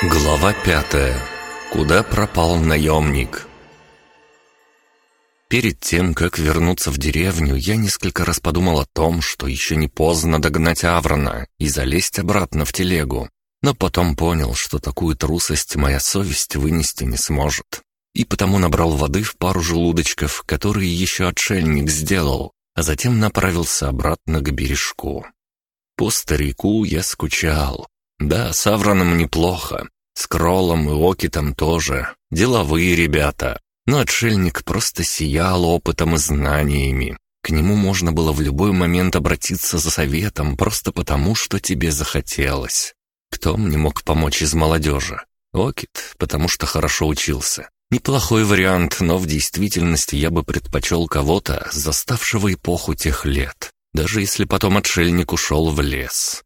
Глава пятая. Куда пропал наемник? Перед тем, как вернуться в деревню, я несколько раз подумал о том, что еще не поздно догнать Аврона и залезть обратно в телегу. Но потом понял, что такую трусость моя совесть вынести не сможет. И потому набрал воды в пару желудочков, которые еще отшельник сделал, а затем направился обратно к бережку. По старику я скучал. Да, с Авроном неплохо, с Кролом и Окитом тоже. Деловые ребята. Но отшельник просто сиял опытом и знаниями. К нему можно было в любой момент обратиться за советом просто потому, что тебе захотелось. Кто мне мог помочь из молодежи? Окит, потому что хорошо учился. Неплохой вариант, но в действительности я бы предпочел кого-то, заставшего эпоху тех лет, даже если потом отшельник ушел в лес.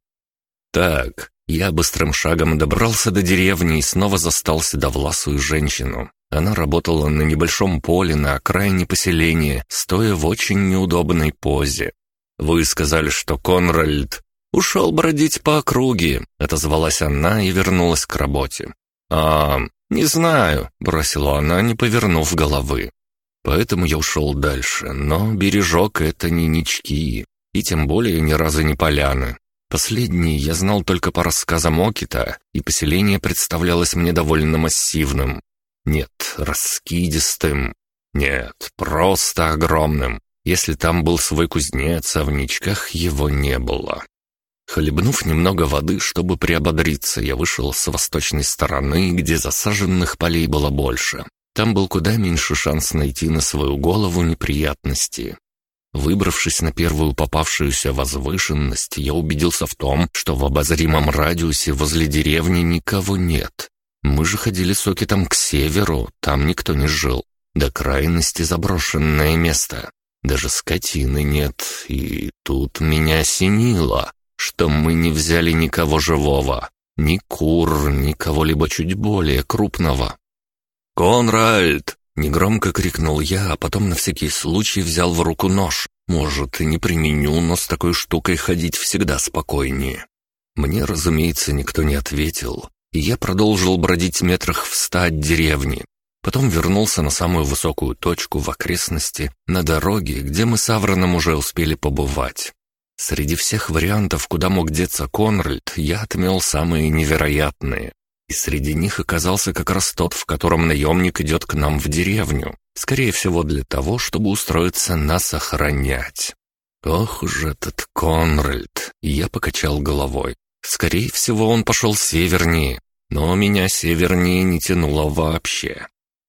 Так, я быстрым шагом добрался до деревни и снова застал седовласую женщину. Она работала на небольшом поле на окраине поселения, стоя в очень неудобной позе. «Вы сказали, что Конральд ушел бродить по округе», — отозвалась она и вернулась к работе. «А, не знаю», — бросила она, не повернув головы. Поэтому я ушел дальше, но бережок — это не нички, и тем более ни разу не поляны. Последний я знал только по рассказам Окита, и поселение представлялось мне довольно массивным. Нет, раскидистым. Нет, просто огромным. Если там был свой кузнец, а в ничках его не было. Хлебнув немного воды, чтобы приободриться, я вышел с восточной стороны, где засаженных полей было больше. Там был куда меньше шанс найти на свою голову неприятности. Выбравшись на первую попавшуюся возвышенность, я убедился в том, что в обозримом радиусе возле деревни никого нет. Мы же ходили с Окитом к северу, там никто не жил. До крайности заброшенное место. Даже скотины нет, и тут меня осенило, что мы не взяли никого живого. Ни кур, ни кого-либо чуть более крупного. «Конральд!» Негромко крикнул я, а потом на всякий случай взял в руку нож. Может, и не применю, но с такой штукой ходить всегда спокойнее. Мне, разумеется, никто не ответил, и я продолжил бродить метрах в ста от деревни. Потом вернулся на самую высокую точку в окрестности, на дороге, где мы с Авроном уже успели побывать. Среди всех вариантов, куда мог деться Конральд, я отмел самые невероятные. И среди них оказался как раз тот, в котором наемник идет к нам в деревню. Скорее всего, для того, чтобы устроиться нас охранять. Ох уж этот Конральд. Я покачал головой. Скорее всего, он пошел севернее. Но меня севернее не тянуло вообще.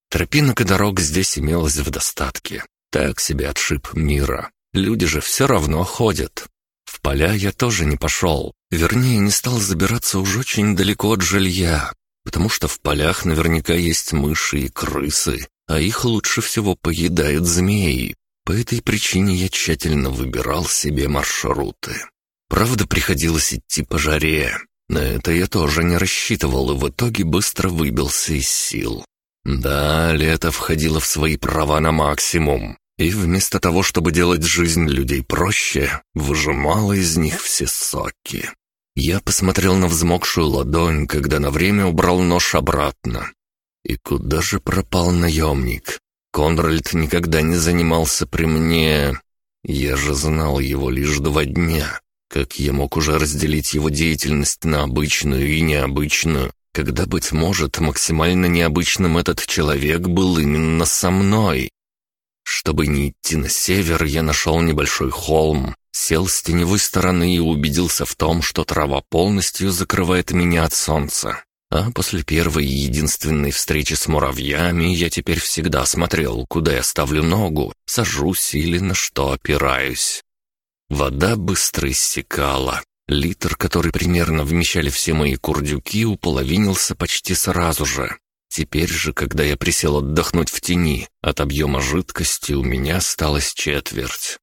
Тропинок и дорог здесь имелось в достатке. Так себе отшиб мира. Люди же все равно ходят. В поля я тоже не пошел. Вернее, не стал забираться уж очень далеко от жилья, потому что в полях наверняка есть мыши и крысы, а их лучше всего поедают змеи. По этой причине я тщательно выбирал себе маршруты. Правда, приходилось идти по жаре. На это я тоже не рассчитывал и в итоге быстро выбился из сил. Да, лето входило в свои права на максимум. И вместо того, чтобы делать жизнь людей проще, выжимало из них все соки. Я посмотрел на взмокшую ладонь, когда на время убрал нож обратно. И куда же пропал наемник? Конральд никогда не занимался при мне. Я же знал его лишь два дня. Как я мог уже разделить его деятельность на обычную и необычную, когда, быть может, максимально необычным этот человек был именно со мной? Чтобы не идти на север, я нашел небольшой холм, Сел с теневой стороны и убедился в том, что трава полностью закрывает меня от солнца. А после первой и единственной встречи с муравьями я теперь всегда смотрел, куда я ставлю ногу, сажусь или на что опираюсь. Вода быстро иссякала. Литр, который примерно вмещали все мои курдюки, уполовинился почти сразу же. Теперь же, когда я присел отдохнуть в тени, от объема жидкости у меня осталась четверть.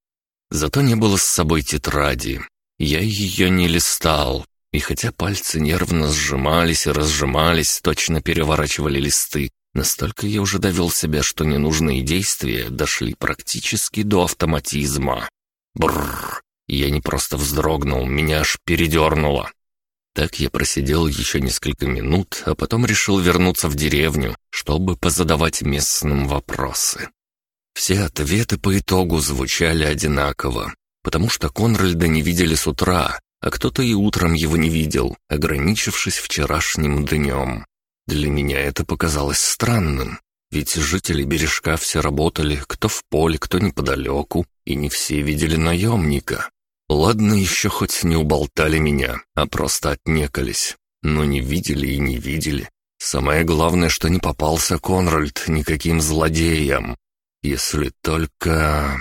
Зато не было с собой тетради. Я ее не листал, и хотя пальцы нервно сжимались и разжимались, точно переворачивали листы, настолько я уже довел себя, что ненужные действия дошли практически до автоматизма. Бррр! Я не просто вздрогнул, меня аж передернуло. Так я просидел еще несколько минут, а потом решил вернуться в деревню, чтобы позадавать местным вопросы. Все ответы по итогу звучали одинаково, потому что Конральда не видели с утра, а кто-то и утром его не видел, ограничившись вчерашним днем. Для меня это показалось странным, ведь жители бережка все работали, кто в поле, кто неподалеку, и не все видели наемника. Ладно, еще хоть не уболтали меня, а просто отнекались. Но не видели и не видели. Самое главное, что не попался Конральд никаким злодеям. Если только...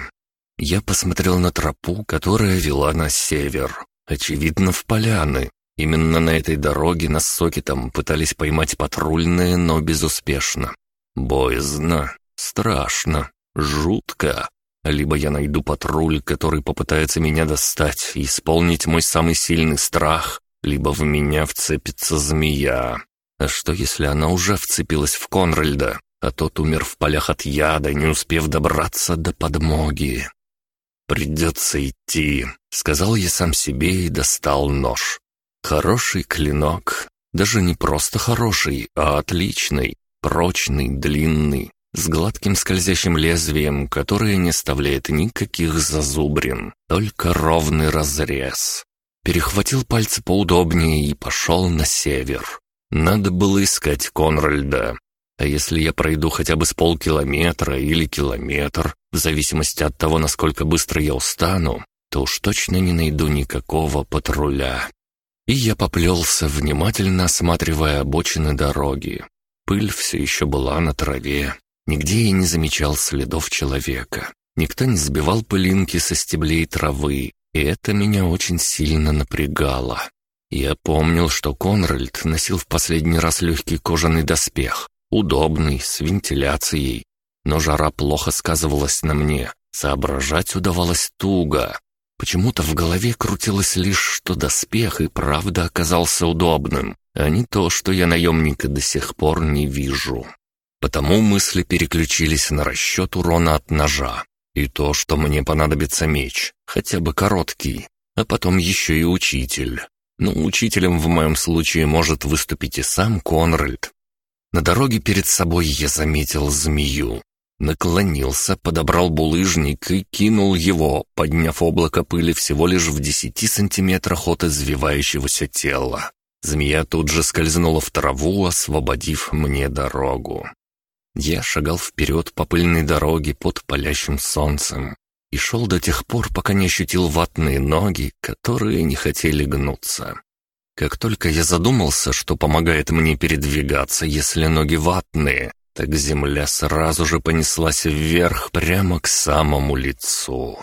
Я посмотрел на тропу, которая вела на север. Очевидно, в поляны. Именно на этой дороге нас Сокетом пытались поймать патрульные, но безуспешно. Боязно, страшно, жутко. Либо я найду патруль, который попытается меня достать и исполнить мой самый сильный страх, либо в меня вцепится змея. А что, если она уже вцепилась в Конральда, а тот умер в полях от яда, не успев добраться до подмоги? «Придется идти», — сказал я сам себе и достал нож. Хороший клинок, даже не просто хороший, а отличный, прочный, длинный, с гладким скользящим лезвием, которое не оставляет никаких зазубрин, только ровный разрез. Перехватил пальцы поудобнее и пошел на север. Надо было искать Конральда. А если я пройду хотя бы с полкилометра или километр, в зависимости от того, насколько быстро я устану, то уж точно не найду никакого патруля. И я поплелся, внимательно осматривая обочины дороги. Пыль все еще была на траве, Нигде я не замечал следов человека. Никто не сбивал пылинки со стеблей травы, и это меня очень сильно напрягало. Я помнил, что Конральд носил в последний раз легкий кожаный доспех, удобный, с вентиляцией. Но жара плохо сказывалась на мне, соображать удавалось туго. Почему-то в голове крутилось лишь, что доспех и правда оказался удобным, а не то, что я наемника до сих пор не вижу. Потому мысли переключились на расчет урона от ножа. И то, что мне понадобится меч, хотя бы короткий, а потом еще и учитель. Но ну, учителем в моем случае может выступить и сам Конральд. На дороге перед собой я заметил змею. Наклонился, подобрал булыжник и кинул его, подняв облако пыли всего лишь в десяти сантиметрах от извивающегося тела. Змея тут же скользнула в траву, освободив мне дорогу. Я шагал вперед по пыльной дороге под палящим солнцем и шел до тех пор, пока не ощутил ватные ноги, которые не хотели гнуться. Как только я задумался, что помогает мне передвигаться, если ноги ватные, так земля сразу же понеслась вверх прямо к самому лицу.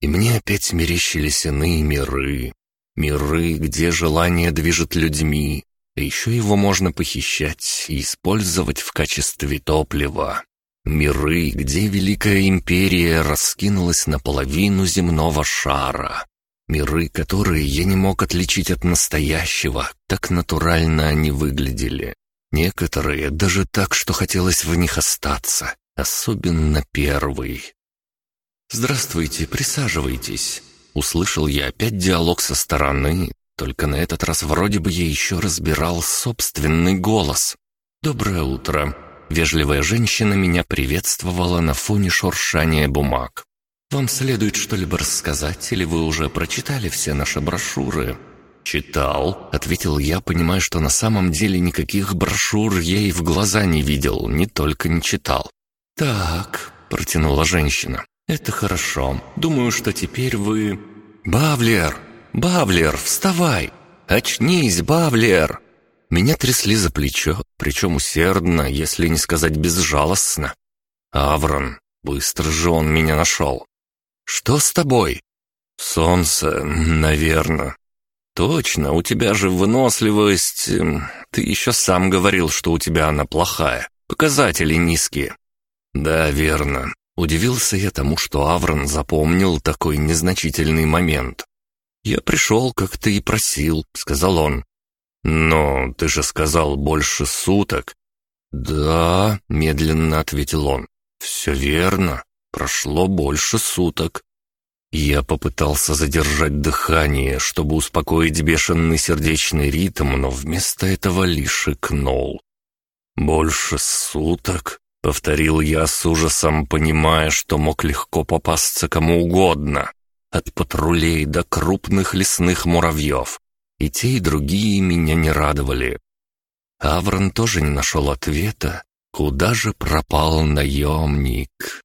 И мне опять мерещились иные миры. Миры, где желание движет людьми, а еще его можно похищать и использовать в качестве топлива. Миры, где Великая Империя раскинулась наполовину земного шара. Миры, которые я не мог отличить от настоящего, так натурально они выглядели. Некоторые даже так, что хотелось в них остаться, особенно первый. «Здравствуйте, присаживайтесь», — услышал я опять диалог со стороны, только на этот раз вроде бы я еще разбирал собственный голос. «Доброе утро!» Вежливая женщина меня приветствовала на фоне шуршания бумаг. «Вам следует что-либо рассказать, или вы уже прочитали все наши брошюры?» «Читал», — ответил я, понимая, что на самом деле никаких брошюр я и в глаза не видел, не только не читал. «Так», — протянула женщина, — «это хорошо. Думаю, что теперь вы...» «Бавлер!» «Бавлер, вставай! Очнись, Бавлер!» Меня трясли за плечо, причем усердно, если не сказать безжалостно. «Аврон, быстро же он меня нашел!» «Что с тобой?» «Солнце, наверное». «Точно, у тебя же выносливость... Эм, ты еще сам говорил, что у тебя она плохая. Показатели низкие». «Да, верно». Удивился я тому, что Аврон запомнил такой незначительный момент. «Я пришел, как ты и просил», — сказал он. «Но ты же сказал больше суток». «Да», — медленно ответил он. «Все верно. Прошло больше суток». Я попытался задержать дыхание, чтобы успокоить бешеный сердечный ритм, но вместо этого лишь икнул. «Больше суток?» — повторил я с ужасом, понимая, что мог легко попасться кому угодно. От патрулей до крупных лесных муравьев. И те, и другие меня не радовали. Аврон тоже не нашел ответа, куда же пропал наемник.